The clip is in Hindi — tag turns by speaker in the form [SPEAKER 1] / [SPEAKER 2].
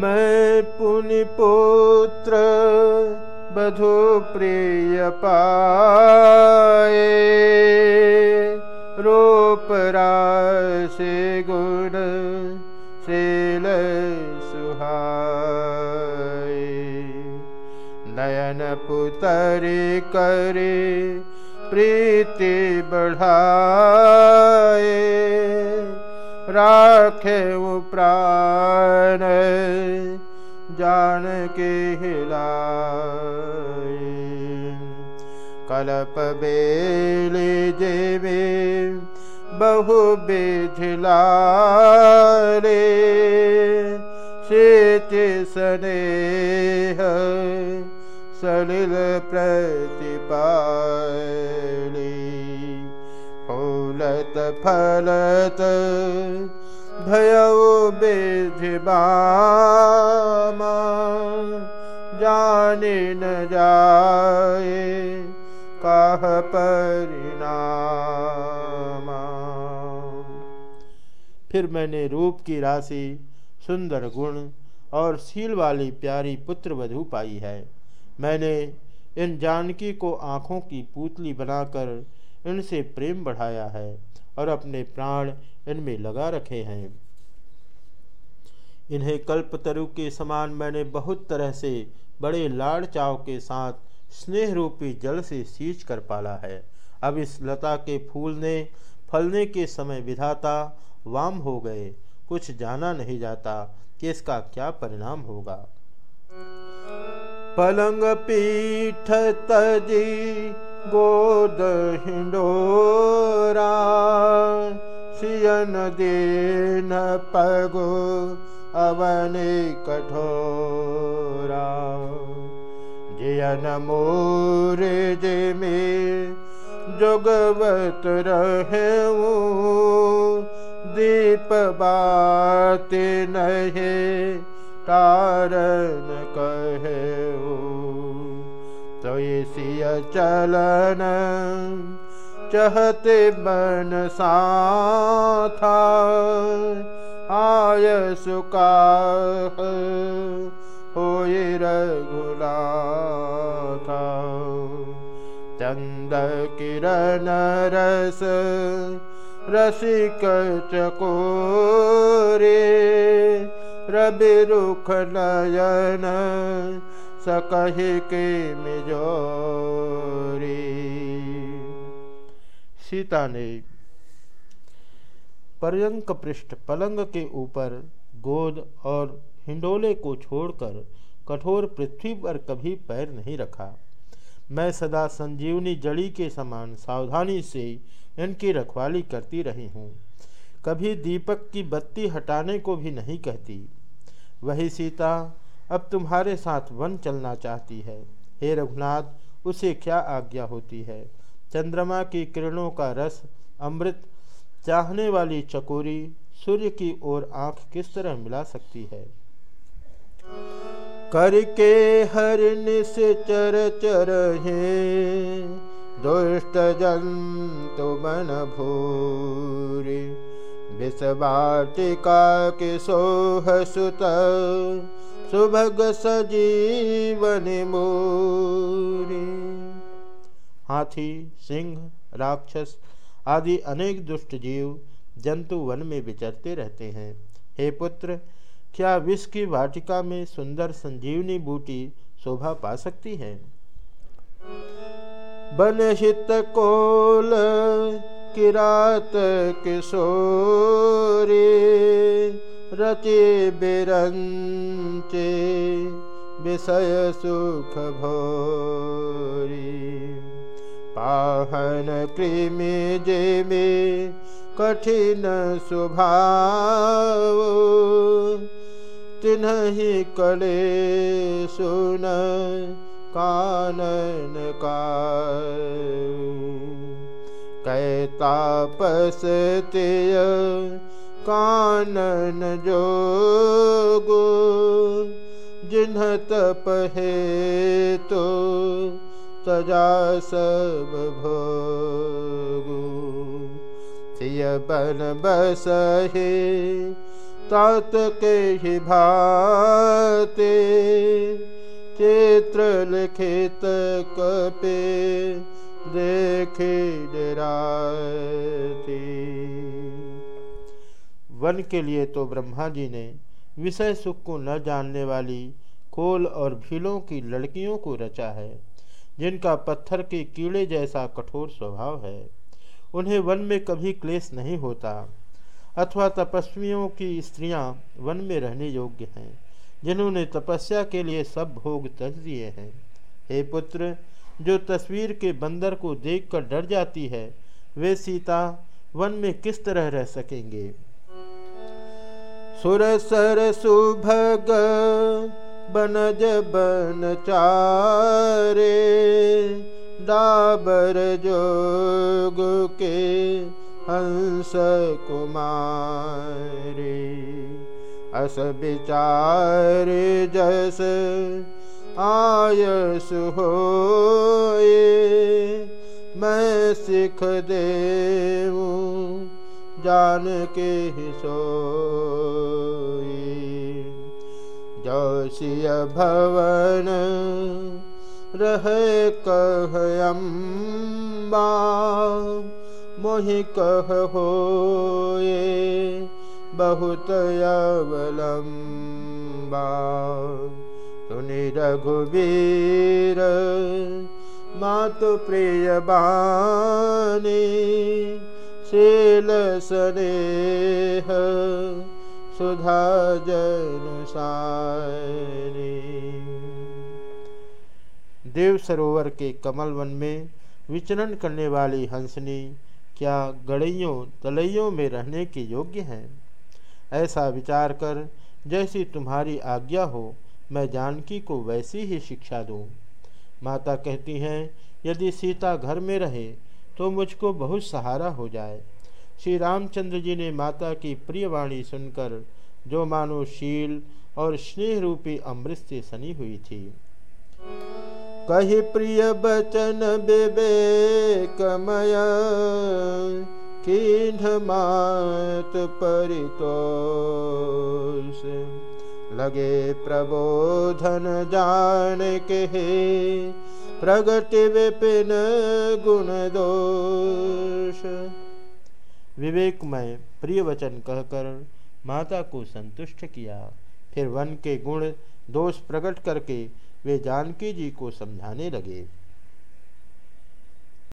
[SPEAKER 1] मैं पुत्र बधु प्रिय पाए रूप गुण शील नयन पुतरी करे प्रीति बढ़ाए राखे प्राण जान के हिलाए कलप बेले जेबे बहु शेच स्नेह सलिल प्रतिपाली फूलत भयो बेधिबामा जाने न जाए काह परिणाम। फिर मैंने रूप की राशि, सुंदर गुण और सील वाली प्यारी पुत्र वधु पाई है। मैंने इन जानकी को आँखों की पुतली बनाकर इनसे प्रेम बढ़ाया है और अपने प्राण इनमें लगा रखे हैं। इन्हें कल्पतरु के समान मैंने बहुत तरह से बड़े लाड़ चाव के साथ स्नेह रूपी जल से सींच कर पाला है। अब इस लता के फूल ने फलने के समय विधाता वाम हो गए। कुछ जाना नहीं जाता कि इसका क्या परिणाम होगा। पलंग पीठ तजी गोद हिंडोरा सियन देन पगो अवने कठोरा। जयन मोर जे में जोगवत रहे दीप बात नहे तारन चलन चहते बन सा आय सुका हो रघुला था चंद किरण रस रसिक चकोरे रवि रुख नयन सकहे के मिजोरी सीता ने पर्यंक पृष्ठ पलंग के ऊपर गोद और हिंडोले को छोड़कर कठोर पृथ्वी पर कभी पैर नहीं रखा। मैं सदा संजीवनी जड़ी के समान सावधानी से इनकी रखवाली करती रही हूँ। कभी दीपक की बत्ती हटाने को भी नहीं कहती। वही सीता अब तुम्हारे साथ वन चलना चाहती है। हे रघुनाथ, उसे क्या आज्ञा होती है? चंद्रमा की किरणों का रस, अमृत, चाहने वाली चकोरी, सूर्य की ओर आँख किस तरह मिला सकती है? करके हर निश चर चर है, दुष्ट जंतु मन भूरी विषवाटिका के सोह सुत सुभग सजीवन मोरी। हाथी, सिंह, राक्षस आदि अनेक दुष्ट जीव जंतु वन में विचरते रहते हैं। हे पुत्र, क्या विष की वाटिका में सुंदर संजीवनी बूटी शोभा पा सकती है? बन हित कोल किरात किशोरी। रचे बिरंचे विषय सुख भोरी। पाहन कृमि कठिन तिन्हि कले सुन कानन का कैतापस तेय कानन जोगो जिन्ह तप है तो तजा सब भोगो। सिय बन बस है तात के ही भाते चित्र लिखित कपे देखे डराती वन के लिए तो ब्रह्मा जी ने विषय सुख को न जानने वाली कोल और भीलों की लड़कियों को रचा है, जिनका पत्थर के कीड़े जैसा कठोर स्वभाव है। उन्हें वन में कभी क्लेश नहीं होता, अथवा तपस्वियों की स्त्रियाँ वन में रहने योग्य हैं, जिन्होंने तपस्या के लिए सब भोग तज दिए हैं। हे पुत्र, जो तस्वीर के बंदर को देखकर डर जाती है, वे सीता वन में किस तरह रह सकेंगे? सुर सर सुभग बनज बन चारे डाबर जोग के हंस कुमारी। अस विचार जस आयस हो मैं सिख दे जान के सो जसिय भवन रह कहम्बा मोहि कह हो बहुत अवलम्बा सुनि रघुवीर मातु प्रिय बानी शील स्नेह सुधा जनुसारी देव सरोवर के कमल वन में विचरण करने वाली हंसनी, क्या गड़ैयों तलैयों में रहने के योग्य हैं? ऐसा विचार कर, जैसी तुम्हारी आज्ञा हो, मैं जानकी को वैसी ही शिक्षा दूँ। माता कहती हैं, यदि सीता घर में रहे तो मुझको बहुत सहारा हो जाए। श्री रामचंद्र जी ने माता की प्रिय वाणी सुनकर जो मानो शील और स्नेह रूपी अमृत से सनी हुई थी। कही प्रिय बचन विवेकमय कीढ़ मात परितोष। लगे प्रबोधन जान के प्रगति विपिन गुण दोष। विवेकमय प्रिय वचन कहकर माता को संतुष्ट किया। फिर वन के गुण दोष प्रकट करके वे जानकी जी को समझाने लगे।